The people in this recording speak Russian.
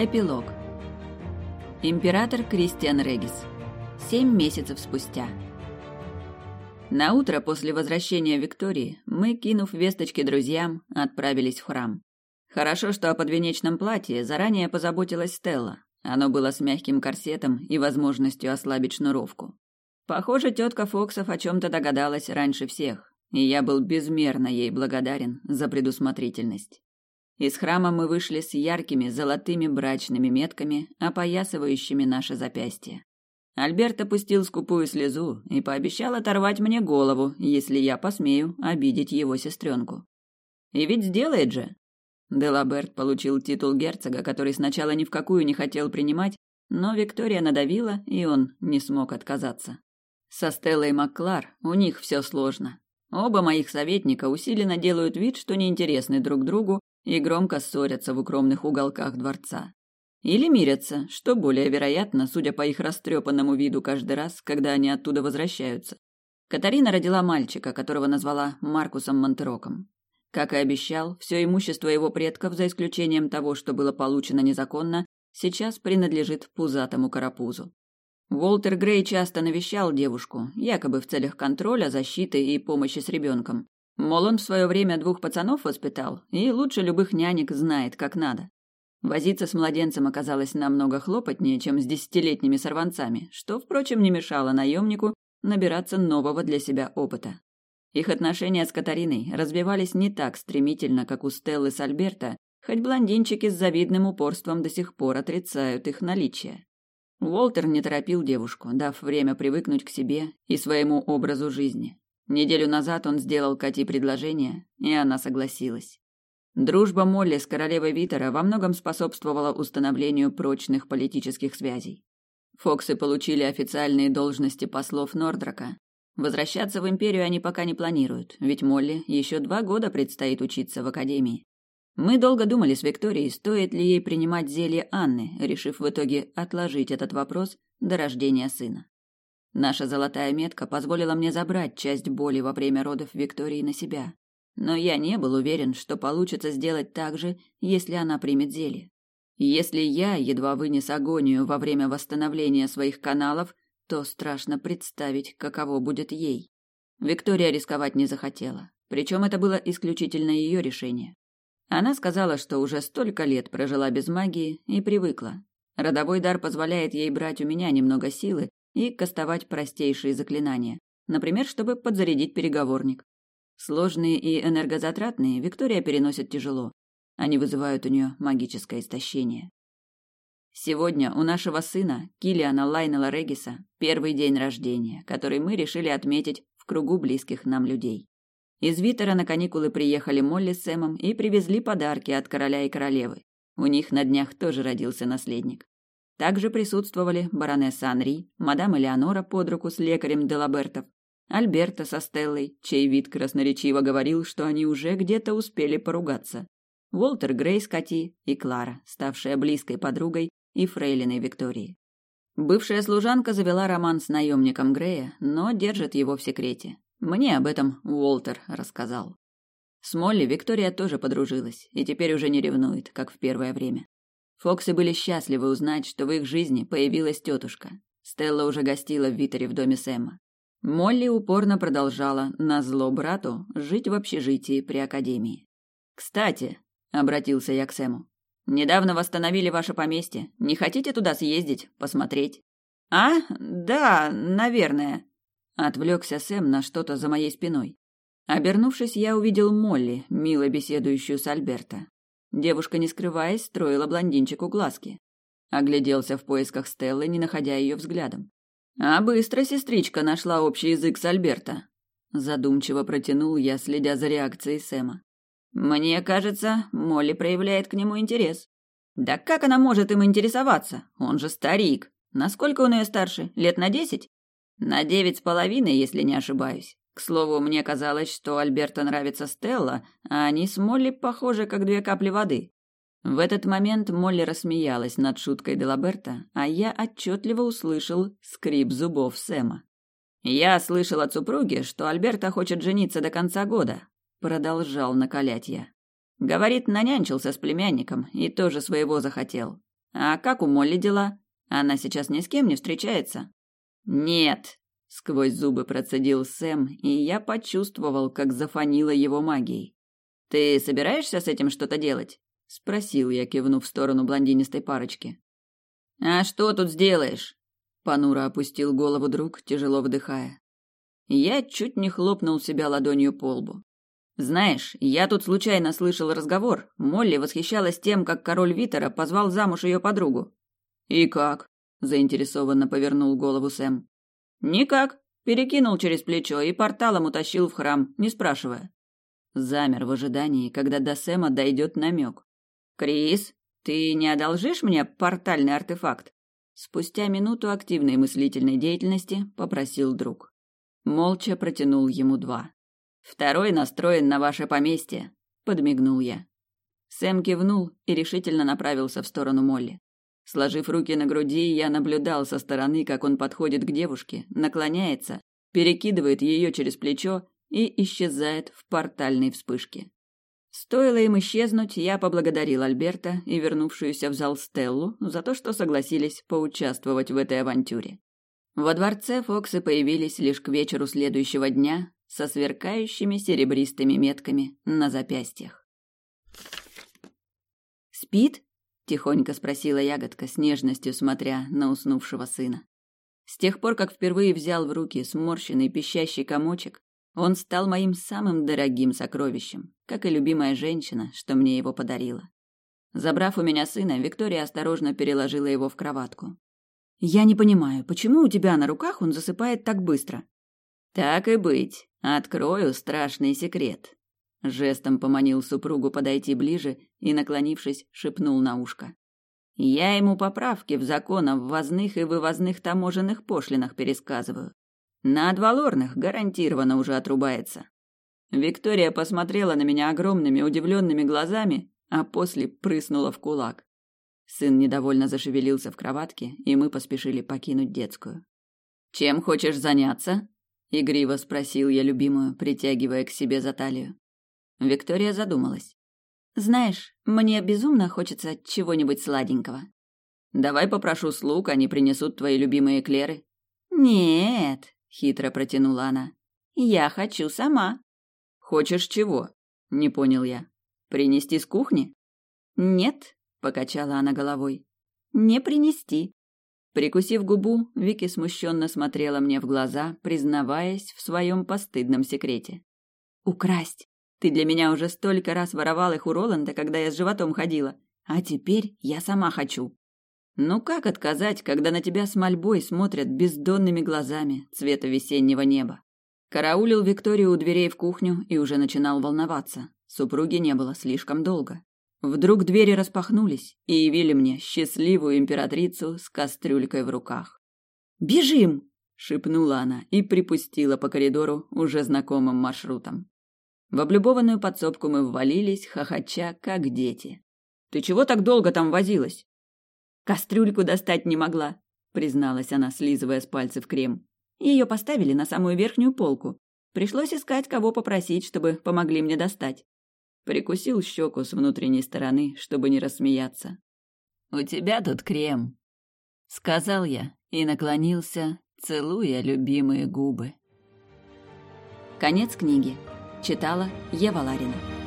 Эпилог. Император Кристиан Регис. Семь месяцев спустя. На утро после возвращения Виктории мы, кинув весточки друзьям, отправились в храм. Хорошо, что о подвенечном платье заранее позаботилась Стелла. Оно было с мягким корсетом и возможностью ослабить шнуровку. Похоже, тетка Фоксов о чем-то догадалась раньше всех, и я был безмерно ей благодарен за предусмотрительность. Из храма мы вышли с яркими золотыми брачными метками, опоясывающими наши запястья. Альберт опустил скупую слезу и пообещал оторвать мне голову, если я посмею обидеть его сестренку. И ведь сделает же. Делаберт получил титул герцога, который сначала ни в какую не хотел принимать, но Виктория надавила, и он не смог отказаться. Со Стеллой Макклар у них все сложно. Оба моих советника усиленно делают вид, что неинтересны друг другу, и громко ссорятся в укромных уголках дворца. Или мирятся, что более вероятно, судя по их растрепанному виду каждый раз, когда они оттуда возвращаются. Катарина родила мальчика, которого назвала Маркусом Монтероком. Как и обещал, все имущество его предков, за исключением того, что было получено незаконно, сейчас принадлежит пузатому карапузу. Уолтер Грей часто навещал девушку, якобы в целях контроля, защиты и помощи с ребенком. Мол, он в свое время двух пацанов воспитал и лучше любых нянек знает, как надо. Возиться с младенцем оказалось намного хлопотнее, чем с десятилетними сорванцами, что, впрочем, не мешало наемнику набираться нового для себя опыта. Их отношения с Катариной развивались не так стремительно, как у Стеллы с Альберта, хоть блондинчики с завидным упорством до сих пор отрицают их наличие. Уолтер не торопил девушку, дав время привыкнуть к себе и своему образу жизни. Неделю назад он сделал Кати предложение, и она согласилась. Дружба Молли с королевой Витера во многом способствовала установлению прочных политических связей. Фоксы получили официальные должности послов Нордрака. Возвращаться в империю они пока не планируют, ведь Молли еще два года предстоит учиться в академии. Мы долго думали с Викторией, стоит ли ей принимать зелье Анны, решив в итоге отложить этот вопрос до рождения сына. Наша золотая метка позволила мне забрать часть боли во время родов Виктории на себя. Но я не был уверен, что получится сделать так же, если она примет зелье. Если я едва вынес агонию во время восстановления своих каналов, то страшно представить, каково будет ей. Виктория рисковать не захотела, причем это было исключительно ее решение. Она сказала, что уже столько лет прожила без магии и привыкла. Родовой дар позволяет ей брать у меня немного силы, и кастовать простейшие заклинания, например, чтобы подзарядить переговорник. Сложные и энергозатратные Виктория переносит тяжело. Они вызывают у нее магическое истощение. Сегодня у нашего сына, Килиана Лайнела Региса, первый день рождения, который мы решили отметить в кругу близких нам людей. Из Витера на каникулы приехали Молли с Сэмом и привезли подарки от короля и королевы. У них на днях тоже родился наследник. Также присутствовали баронесса Анри, мадам Элеонора под руку с лекарем Делабертов, Альберта со Стеллой, чей вид красноречиво говорил, что они уже где-то успели поругаться, Уолтер Грейс Кати и Клара, ставшая близкой подругой и фрейлиной Виктории. Бывшая служанка завела роман с наемником Грея, но держит его в секрете. Мне об этом Уолтер рассказал. С Молли Виктория тоже подружилась и теперь уже не ревнует, как в первое время. Фоксы были счастливы узнать, что в их жизни появилась тетушка. Стелла уже гостила в Витере в доме Сэма. Молли упорно продолжала, на зло брату, жить в общежитии при академии. «Кстати», — обратился я к Сэму, — «недавно восстановили ваше поместье. Не хотите туда съездить, посмотреть?» «А? Да, наверное», — отвлекся Сэм на что-то за моей спиной. Обернувшись, я увидел Молли, мило беседующую с Альберто. Девушка, не скрываясь, строила блондинчику глазки. Огляделся в поисках Стеллы, не находя ее взглядом. А быстро сестричка нашла общий язык с Альберто. Задумчиво протянул я, следя за реакцией Сэма. Мне кажется, Молли проявляет к нему интерес. Да как она может им интересоваться? Он же старик. Насколько он ее старше? Лет на десять? На девять с половиной, если не ошибаюсь. К слову, мне казалось, что Альберто нравится Стелла, а они с Молли похожи, как две капли воды. В этот момент Молли рассмеялась над шуткой Делаберта, а я отчетливо услышал скрип зубов Сэма. «Я слышал от супруги, что Альберто хочет жениться до конца года», — продолжал накалять я. «Говорит, нанянчился с племянником и тоже своего захотел. А как у Молли дела? Она сейчас ни с кем не встречается?» «Нет», — сквозь зубы процедил Сэм, и я почувствовал, как зафанило его магией. «Ты собираешься с этим что-то делать?» — спросил я, кивнув в сторону блондинистой парочки. «А что тут сделаешь?» — понуро опустил голову друг, тяжело вдыхая. Я чуть не хлопнул себя ладонью по лбу. Знаешь, я тут случайно слышал разговор. Молли восхищалась тем, как король Витера позвал замуж ее подругу. И как? заинтересованно повернул голову Сэм. Никак. Перекинул через плечо и порталом утащил в храм, не спрашивая. Замер в ожидании, когда до Сэма дойдет намек. Крис, ты не одолжишь мне портальный артефакт? Спустя минуту активной мыслительной деятельности попросил друг. Молча протянул ему два. Второй настроен на ваше поместье, подмигнул я. Сэм кивнул и решительно направился в сторону Молли. Сложив руки на груди, я наблюдал со стороны, как он подходит к девушке, наклоняется, перекидывает ее через плечо и исчезает в портальной вспышке. Стоило им исчезнуть, я поблагодарил Альберта и вернувшуюся в зал Стеллу за то, что согласились поучаствовать в этой авантюре. Во дворце Фоксы появились лишь к вечеру следующего дня со сверкающими серебристыми метками на запястьях. «Спит?» – тихонько спросила ягодка с нежностью, смотря на уснувшего сына. С тех пор, как впервые взял в руки сморщенный пищащий комочек, он стал моим самым дорогим сокровищем, как и любимая женщина, что мне его подарила. Забрав у меня сына, Виктория осторожно переложила его в кроватку. «Я не понимаю, почему у тебя на руках он засыпает так быстро?» «Так и быть. Открою страшный секрет. Жестом поманил супругу подойти ближе и, наклонившись, шепнул на ушко. Я ему поправки в закон о ввозных и вывозных таможенных пошлинах пересказываю. На адвалорных гарантированно уже отрубается. Виктория посмотрела на меня огромными удивленными глазами, а после прыснула в кулак. Сын недовольно зашевелился в кроватке, и мы поспешили покинуть детскую. «Чем хочешь заняться?» игриво спросил я любимую, притягивая к себе за талию. Виктория задумалась. Знаешь, мне безумно хочется чего-нибудь сладенького. Давай попрошу слуг, они принесут твои любимые эклеры. Нет, хитро протянула она. Я хочу сама. Хочешь чего? Не понял я. Принести с кухни? Нет, покачала она головой. Не принести. Прикусив губу, Вики смущенно смотрела мне в глаза, признаваясь в своем постыдном секрете. «Украсть! Ты для меня уже столько раз воровал их у Роланда, когда я с животом ходила. А теперь я сама хочу». Ну как отказать, когда на тебя с мольбой смотрят бездонными глазами цвета весеннего неба? Караулил Викторию у дверей в кухню и уже начинал волноваться. Супруги не было слишком долго. Вдруг двери распахнулись и явили мне счастливую императрицу с кастрюлькой в руках. «Бежим!» – шепнула она и припустила по коридору уже знакомым маршрутом. В облюбованную подсобку мы ввалились, хохоча, как дети. «Ты чего так долго там возилась?» «Кастрюльку достать не могла», – призналась она, слизывая с пальцев крем. Ее поставили на самую верхнюю полку. Пришлось искать, кого попросить, чтобы помогли мне достать. Прикусил щеку с внутренней стороны, чтобы не рассмеяться. «У тебя тут крем», — сказал я и наклонился, целуя любимые губы. Конец книги. Читала Ева Ларина.